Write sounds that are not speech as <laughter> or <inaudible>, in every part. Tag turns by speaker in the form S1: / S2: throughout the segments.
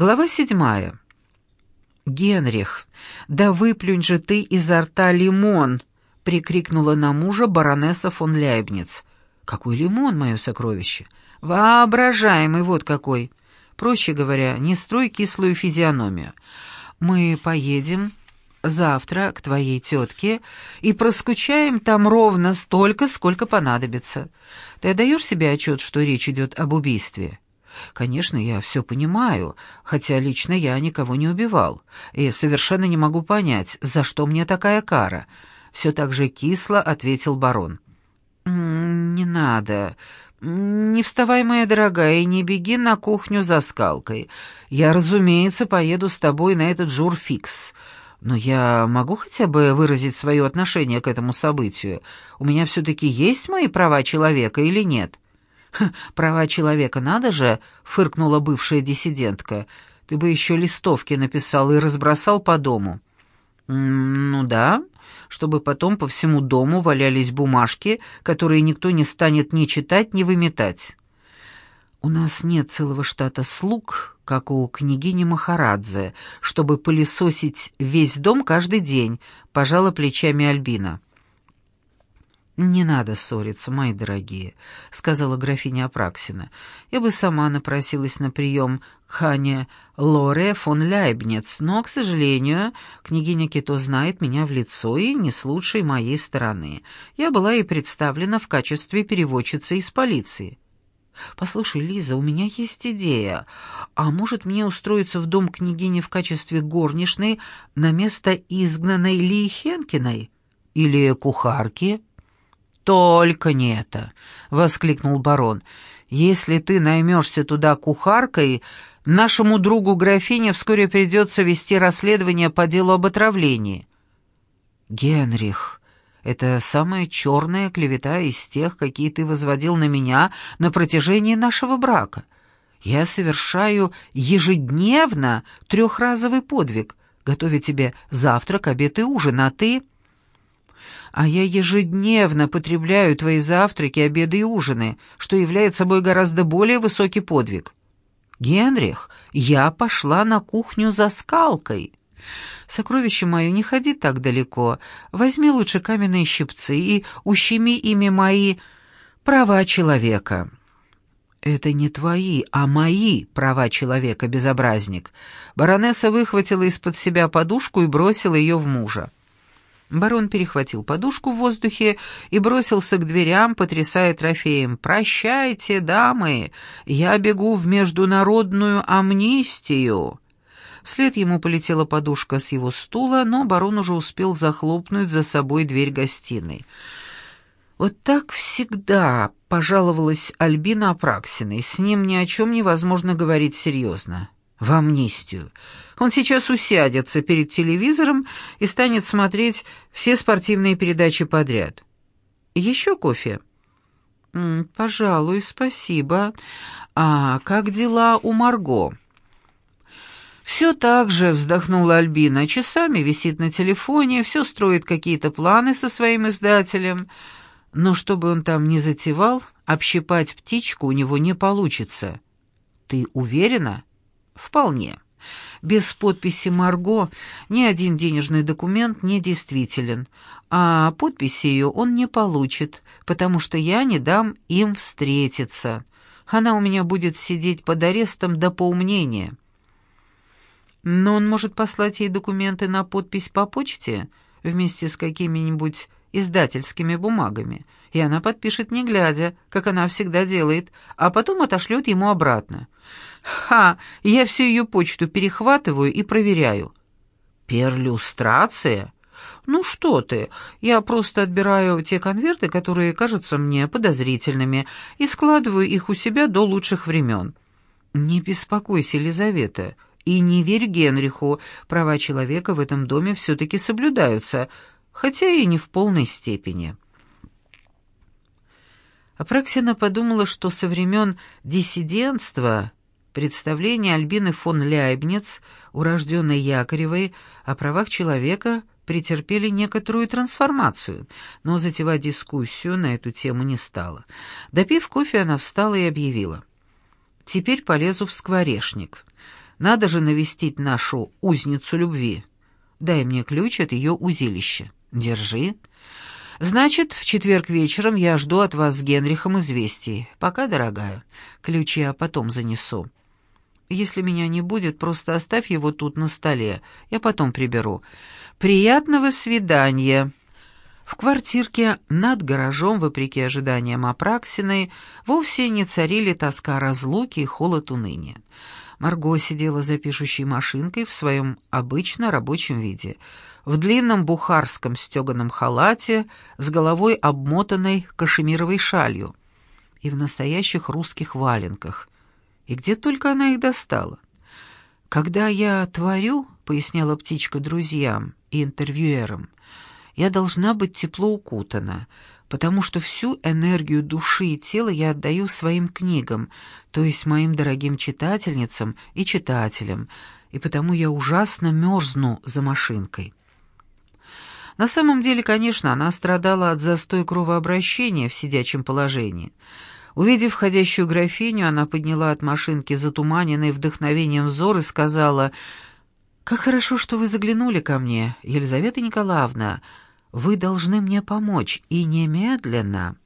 S1: Глава седьмая. «Генрих, да выплюнь же ты изо рта лимон!» — прикрикнула на мужа баронесса фон Ляйбниц. «Какой лимон, мое сокровище? Воображаемый вот какой! Проще говоря, не строй кислую физиономию. Мы поедем завтра к твоей тетке и проскучаем там ровно столько, сколько понадобится. Ты отдаешь себе отчет, что речь идет об убийстве?» Конечно, я все понимаю, хотя лично я никого не убивал, и совершенно не могу понять, за что мне такая кара. Все так же кисло ответил барон. «Не надо. Не вставай, моя дорогая, и не беги на кухню за скалкой. Я, разумеется, поеду с тобой на этот журфикс. Но я могу хотя бы выразить свое отношение к этому событию? У меня все-таки есть мои права человека или нет?» «Права человека надо же!» — фыркнула бывшая диссидентка. «Ты бы еще листовки написал и разбросал по дому». «Ну да, чтобы потом по всему дому валялись бумажки, которые никто не станет ни читать, ни выметать». «У нас нет целого штата слуг, как у княгини Махарадзе, чтобы пылесосить весь дом каждый день», — пожала плечами Альбина. «Не надо ссориться, мои дорогие», — сказала графиня Апраксина. «Я бы сама напросилась на прием к Хане Лоре фон Ляйбнец, но, к сожалению, княгиня Кито знает меня в лицо и не с лучшей моей стороны. Я была и представлена в качестве переводчицы из полиции». «Послушай, Лиза, у меня есть идея. А может мне устроиться в дом княгини в качестве горничной на место изгнанной Лии Хенкиной? Или кухарки?» «Только не это!» — воскликнул барон. «Если ты наймешься туда кухаркой, нашему другу графине вскоре придется вести расследование по делу об отравлении». «Генрих, это самая черная клевета из тех, какие ты возводил на меня на протяжении нашего брака. Я совершаю ежедневно трехразовый подвиг, готовя тебе завтрак, обед и ужин, а ты...» а я ежедневно потребляю твои завтраки, обеды и ужины, что является собой гораздо более высокий подвиг. Генрих, я пошла на кухню за скалкой. Сокровище мое, не ходи так далеко. Возьми лучше каменные щипцы и ущеми ими мои права человека. Это не твои, а мои права человека, безобразник. Баронесса выхватила из-под себя подушку и бросила ее в мужа. Барон перехватил подушку в воздухе и бросился к дверям, потрясая трофеем. «Прощайте, дамы! Я бегу в международную амнистию!» Вслед ему полетела подушка с его стула, но барон уже успел захлопнуть за собой дверь гостиной. «Вот так всегда», — пожаловалась Альбина Апраксиной, — «с ним ни о чем невозможно говорить серьезно» в амнистию. Он сейчас усядется перед телевизором и станет смотреть все спортивные передачи подряд. Еще кофе? «Пожалуй, спасибо. А как дела у Марго?» «Все так же», — вздохнула Альбина, — «часами висит на телефоне, все строит какие-то планы со своим издателем, но чтобы он там не затевал, общипать птичку у него не получится. Ты уверена?» Вполне. Без подписи Марго ни один денежный документ не действителен, а подписи ее он не получит, потому что я не дам им встретиться. Она у меня будет сидеть под арестом до поумнения. Но он может послать ей документы на подпись по почте вместе с какими-нибудь издательскими бумагами, и она подпишет не глядя, как она всегда делает, а потом отошлет ему обратно. Ха, я всю ее почту перехватываю и проверяю. Перлюстрация? Ну что ты, я просто отбираю те конверты, которые кажутся мне подозрительными, и складываю их у себя до лучших времен. Не беспокойся, Елизавета, и не верь Генриху, права человека в этом доме все-таки соблюдаются, хотя и не в полной степени. Апраксина подумала, что со времен диссидентства представления Альбины фон Ляйбниц, урожденной Якоревой, о правах человека претерпели некоторую трансформацию, но затевать дискуссию на эту тему не стала. Допив кофе, она встала и объявила. «Теперь полезу в скворечник. Надо же навестить нашу узницу любви. Дай мне ключ от ее узилища. Держи. Значит, в четверг вечером я жду от вас с Генрихом известий. Пока, дорогая. Ключи я потом занесу. Если меня не будет, просто оставь его тут на столе. Я потом приберу. Приятного свидания. В квартирке над гаражом, вопреки ожиданиям Апраксиной, вовсе не царили тоска разлуки и холод уныния. Марго сидела за пишущей машинкой в своем обычно рабочем виде, в длинном бухарском стеганом халате с головой обмотанной кашемировой шалью и в настоящих русских валенках. И где только она их достала. «Когда я творю», — поясняла птичка друзьям и интервьюерам, — «я должна быть тепло укутана, потому что всю энергию души и тела я отдаю своим книгам, то есть моим дорогим читательницам и читателям, и потому я ужасно мерзну за машинкой. На самом деле, конечно, она страдала от застоя кровообращения в сидячем положении. Увидев входящую графиню, она подняла от машинки затуманенный вдохновением взор и сказала, «Как хорошо, что вы заглянули ко мне, Елизавета Николаевна. Вы должны мне помочь, и немедленно».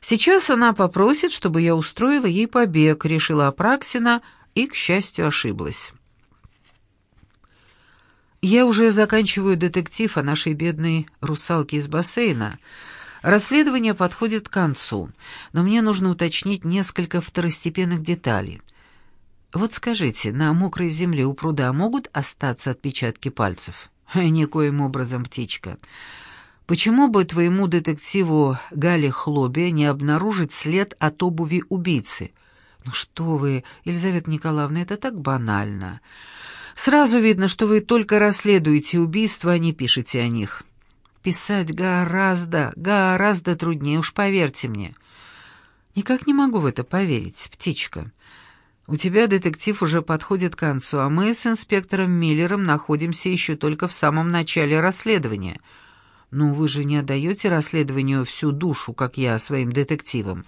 S1: Сейчас она попросит, чтобы я устроила ей побег, решила Апраксина, и, к счастью, ошиблась. Я уже заканчиваю детектив о нашей бедной русалке из бассейна. Расследование подходит к концу, но мне нужно уточнить несколько второстепенных деталей. Вот скажите, на мокрой земле у пруда могут остаться отпечатки пальцев? <laughs> Никоим образом, птичка. Почему бы твоему детективу Гале Хлобе не обнаружить след от обуви убийцы? Ну что вы, Елизавета Николаевна, это так банально. Сразу видно, что вы только расследуете убийства, а не пишете о них. Писать гораздо, гораздо труднее, уж поверьте мне. Никак не могу в это поверить, птичка. У тебя детектив уже подходит к концу, а мы с инспектором Миллером находимся еще только в самом начале расследования. Ну, вы же не отдаете расследованию всю душу, как я, своим детективам.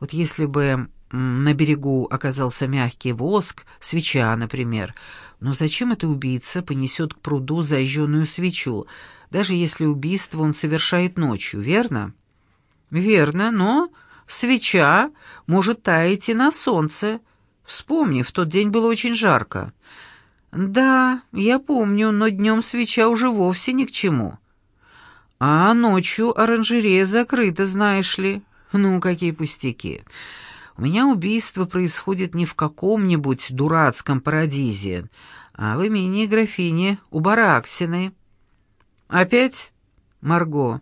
S1: Вот если бы на берегу оказался мягкий воск, свеча, например, но зачем эта убийца понесет к пруду зажженную свечу, даже если убийство он совершает ночью, верно? Верно, но свеча может таять и на солнце, Вспомни, в тот день было очень жарко. Да, я помню, но днем свеча уже вовсе ни к чему. А ночью оранжерея закрыта, знаешь ли. Ну, какие пустяки. У меня убийство происходит не в каком-нибудь дурацком парадизе, а в имении графини у Бараксины. Опять? Марго,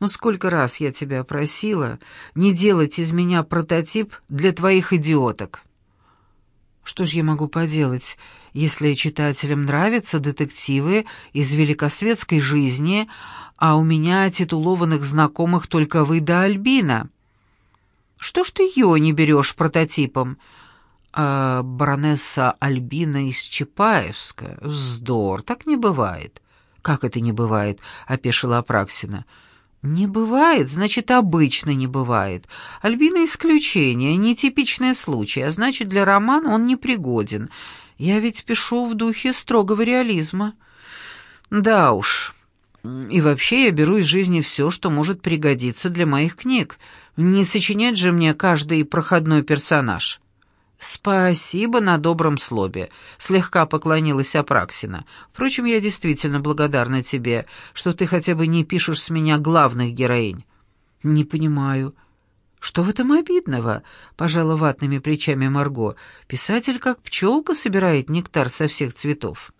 S1: ну сколько раз я тебя просила не делать из меня прототип для твоих идиоток. Что ж я могу поделать, если читателям нравятся детективы из великосветской жизни, а у меня титулованных знакомых только вы да Альбина? Что ж ты ее не берешь прототипом? А баронесса Альбина из Чапаевска? Вздор, так не бывает. Как это не бывает? — опешила Апраксина. — «Не бывает, значит, обычно не бывает. Альбина исключение, нетипичный случай, а значит, для романа он непригоден. Я ведь пишу в духе строгого реализма». «Да уж. И вообще я беру из жизни все, что может пригодиться для моих книг. Не сочинять же мне каждый проходной персонаж». «Спасибо на добром слове», — слегка поклонилась Апраксина. «Впрочем, я действительно благодарна тебе, что ты хотя бы не пишешь с меня главных героинь». «Не понимаю». «Что в этом обидного?» — пожала ватными плечами Марго. «Писатель как пчелка собирает нектар со всех цветов».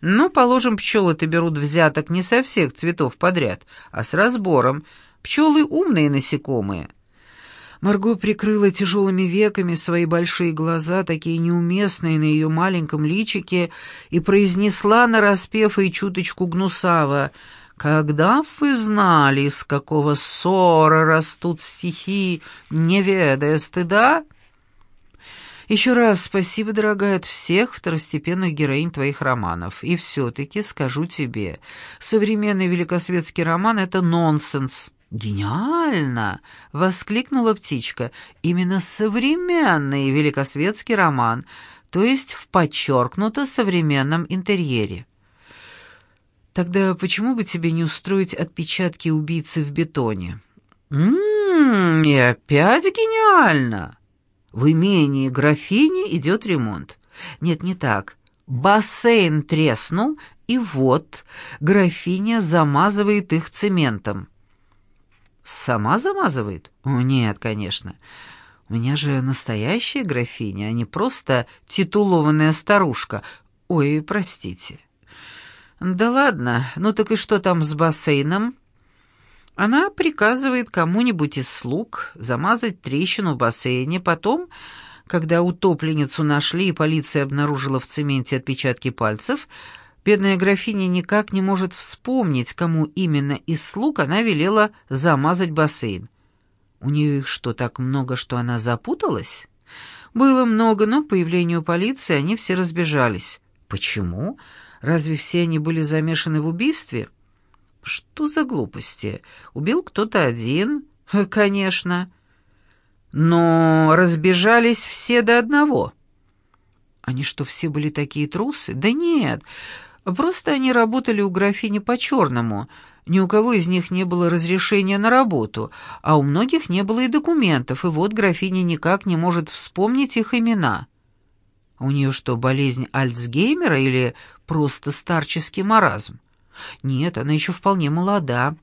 S1: «Ну, положим, пчелы-то берут взяток не со всех цветов подряд, а с разбором. Пчелы умные насекомые». Марго прикрыла тяжелыми веками свои большие глаза, такие неуместные на ее маленьком личике, и произнесла нараспев и чуточку гнусаво «Когда вы знали, из какого ссора растут стихи, не ведая стыда?» «Еще раз спасибо, дорогая, от всех второстепенных героинь твоих романов. И все-таки скажу тебе, современный великосветский роман — это нонсенс». «Гениально!» — воскликнула птичка. «Именно современный великосветский роман. то есть в подчеркнуто современном интерьере. Тогда почему бы тебе не устроить отпечатки убийцы в бетоне? Ммм, и опять гениально! В имении графини идет ремонт. Нет, не так. Бассейн треснул, и вот графиня замазывает их цементом. Сама замазывает? Нет, конечно. У меня же настоящая графиня, а не просто титулованная старушка. Ой, простите. Да ладно, ну так и что там с бассейном? Она приказывает кому-нибудь из слуг замазать трещину в бассейне, потом, когда утопленницу нашли и полиция обнаружила в цементе отпечатки пальцев, бедная графиня никак не может вспомнить, кому именно из слуг она велела замазать бассейн. У нее их что, так много, что она запуталась? Было много, но к появлению полиции они все разбежались. Почему? Разве все они были замешаны в убийстве? Что за глупости? Убил кто-то один? Конечно. Но разбежались все до одного. Они что, все были такие трусы? Да нет, просто они работали у графини по-черному — ни у кого из них не было разрешения на работу, а у многих не было и документов, и вот графиня никак не может вспомнить их имена. У нее что, болезнь Альцгеймера или просто старческий маразм? Нет, она еще вполне молода.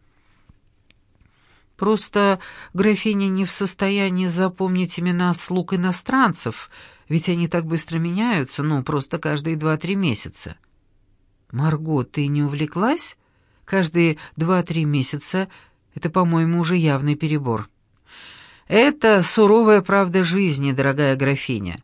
S1: Просто графиня не в состоянии запомнить имена слуг иностранцев, ведь они так быстро меняются, ну, просто каждые два-три месяца. «Марго, ты не увлеклась?» Каждые два-три месяца — это, по-моему, уже явный перебор. Это суровая правда жизни, дорогая графиня.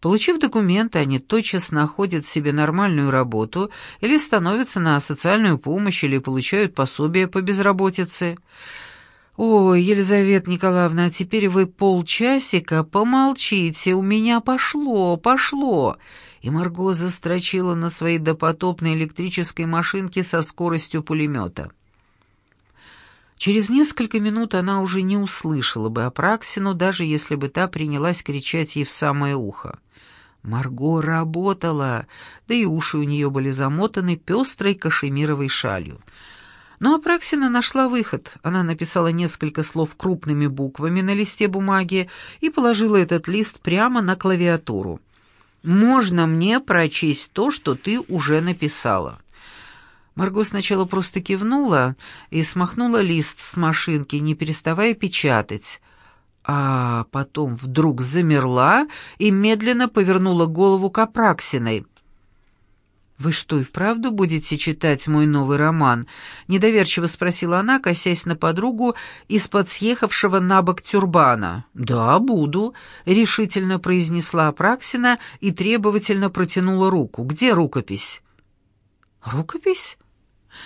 S1: Получив документы, они тотчас находят себе нормальную работу или становятся на социальную помощь или получают пособие по безработице. «Ой, Елизавета Николаевна, а теперь вы полчасика помолчите, у меня пошло, пошло!» и Марго застрочила на своей допотопной электрической машинке со скоростью пулемета. Через несколько минут она уже не услышала бы Апраксину, даже если бы та принялась кричать ей в самое ухо. Марго работала, да и уши у нее были замотаны пестрой кашемировой шалью. Но Апраксина нашла выход. Она написала несколько слов крупными буквами на листе бумаги и положила этот лист прямо на клавиатуру. Можно мне прочесть то, что ты уже написала?» Марго сначала просто кивнула и смахнула лист с машинки, не переставая печатать, а потом вдруг замерла и медленно повернула голову к Апраксиной. «Вы что, и вправду будете читать мой новый роман?» — недоверчиво спросила она, косясь на подругу из-под съехавшего на бок тюрбана. «Да, буду», — решительно произнесла Апраксина и требовательно протянула руку. «Где рукопись?» «Рукопись?»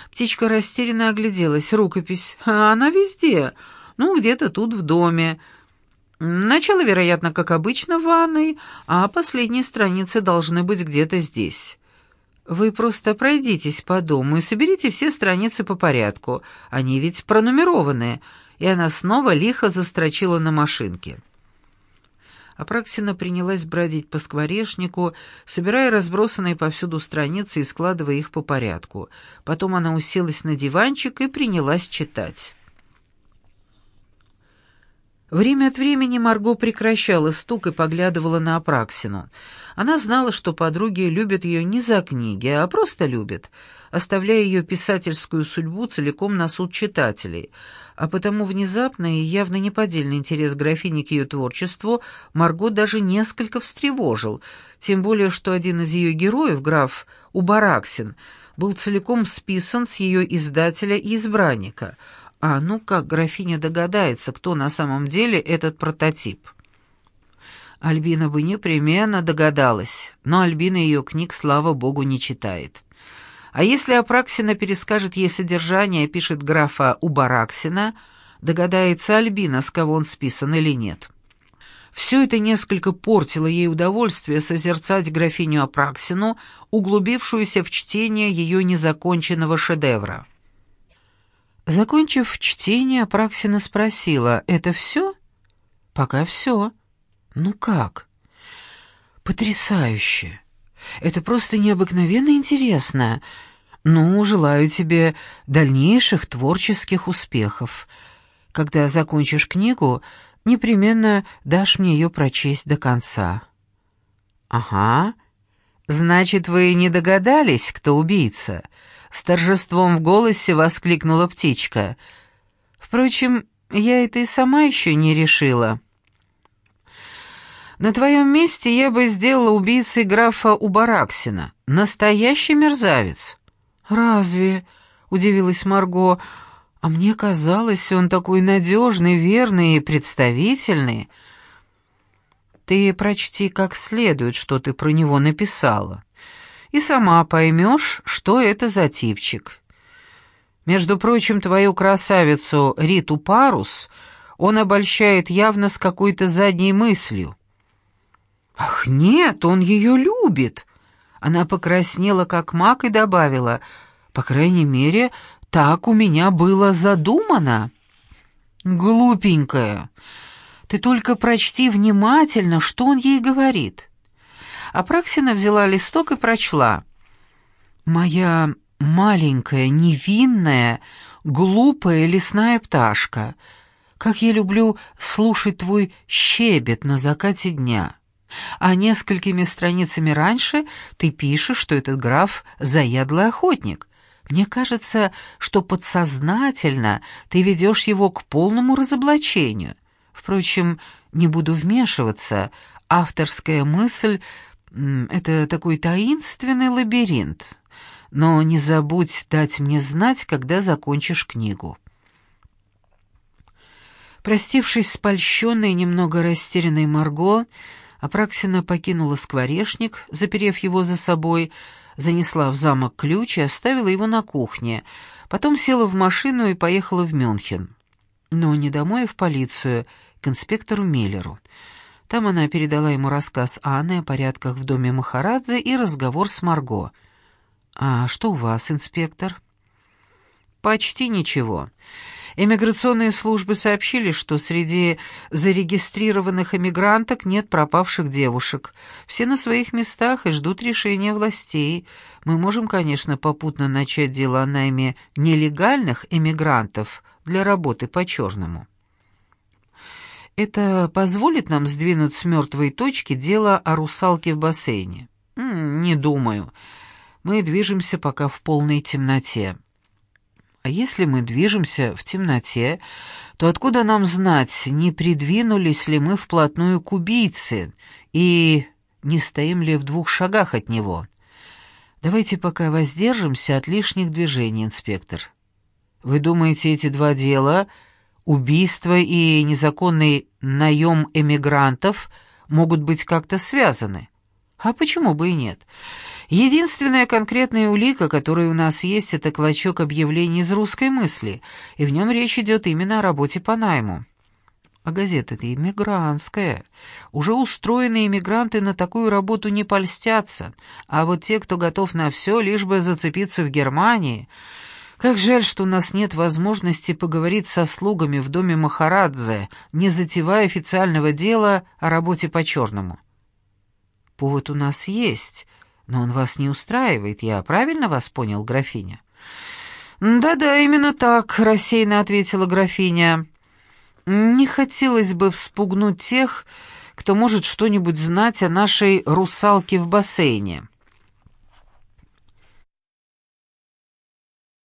S1: Птичка растерянно огляделась. «Рукопись. Она везде. Ну, где-то тут в доме. Начало, вероятно, как обычно, в ванной, а последние страницы должны быть где-то здесь». Вы просто пройдитесь по дому и соберите все страницы по порядку. Они ведь пронумерованы. И она снова лихо застрочила на машинке. Апраксина принялась бродить по скворечнику, собирая разбросанные повсюду страницы и складывая их по порядку. Потом она уселась на диванчик и принялась читать. Время от времени Марго прекращала стук и поглядывала на Апраксину. Она знала, что подруги любят ее не за книги, а просто любят, оставляя ее писательскую судьбу целиком на суд читателей. А потому внезапный и явно неподдельный интерес графини к ее творчеству Марго даже несколько встревожил, тем более что один из ее героев, граф Убараксин, был целиком списан с ее издателя и избранника — а ну как графиня догадается, кто на самом деле этот прототип? Альбина бы непременно догадалась, но Альбина ее книг, слава богу, не читает. А если Апраксина перескажет ей содержание, пишет графа Убараксина, догадается Альбина, с кого он списан или нет. Все это несколько портило ей удовольствие созерцать графиню Апраксину, углубившуюся в чтение ее незаконченного шедевра. Закончив чтение, Апраксина спросила, «Это все?» «Пока все». «Ну как?» Потрясающе! Это просто необыкновенно интересно. Ну, желаю тебе дальнейших творческих успехов. Когда закончишь книгу, непременно дашь мне ее прочесть до конца». «Ага. Значит, вы не догадались, кто убийца?» С торжеством в голосе воскликнула птичка. «Впрочем, я это и сама еще не решила». «На твоем месте я бы сделала убийцей графа Убараксина. Настоящий мерзавец». «Разве?» — удивилась Марго. «А мне казалось, он такой надежный, верный и представительный». «Ты прочти как следует, что ты про него написала, и сама поймешь, что это за типчик. Между прочим, твою красавицу Риту Парус он обольщает явно с какой-то задней мыслью». «Ах, нет, он ее любит!» Она покраснела, как мак, и добавила, «По крайней мере, так у меня было задумано». «Глупенькая, ты только прочти внимательно, что он ей говорит». Апраксина взяла листок и прочла. «Моя маленькая, невинная, глупая лесная пташка, как я люблю слушать твой щебет на закате дня». А несколькими страницами раньше ты пишешь, что этот граф — заядлый охотник. Мне кажется, что подсознательно ты ведешь его к полному разоблачению. Впрочем, не буду вмешиваться. Авторская мысль — это такой таинственный лабиринт. Но не забудь дать мне знать, когда закончишь книгу. Простившись с польщенной, немного растерянной Марго, Апраксина покинула скворечник, заперев его за собой, занесла в замок ключ и оставила его на кухне, потом села в машину и поехала в Мюнхен. Но не домой, а в полицию, к инспектору Миллеру. Там она передала ему рассказ Анны о порядках в доме Махарадзе и разговор с Марго. «А что у вас, инспектор?» «Почти ничего. Эмиграционные службы сообщили, что среди зарегистрированных эмигранток нет пропавших девушек. Все на своих местах и ждут решения властей. Мы можем, конечно, попутно начать дело о найме нелегальных эмигрантов для работы по-черному. Это позволит нам сдвинуть с мертвой точки дело о русалке в бассейне? Не думаю. Мы движемся пока в полной темноте. А если мы движемся в темноте, то откуда нам знать, не придвинулись ли мы вплотную к убийце и не стоим ли в двух шагах от него? Давайте пока воздержимся от лишних движений, инспектор. Вы думаете, эти два дела, убийство и незаконный наем эмигрантов, могут быть как-то связаны? А почему бы и нет? Единственная конкретная улика, которая у нас есть, это клочок объявлений из русской мысли, и в нем речь идет именно о работе по найму. А газета-то иммигрантская. Уже устроенные иммигранты на такую работу не польстятся, а вот те, кто готов на все, лишь бы зацепиться в Германии... Как жаль, что у нас нет возможности поговорить со слугами в доме Махарадзе, не затевая официального дела о работе по-черному. Повод у нас есть, но он вас не устраивает, я правильно вас понял, графиня?» «Да-да, именно так», — рассеянно ответила графиня. «Не хотелось бы вспугнуть тех, кто может что-нибудь знать о нашей русалке в бассейне».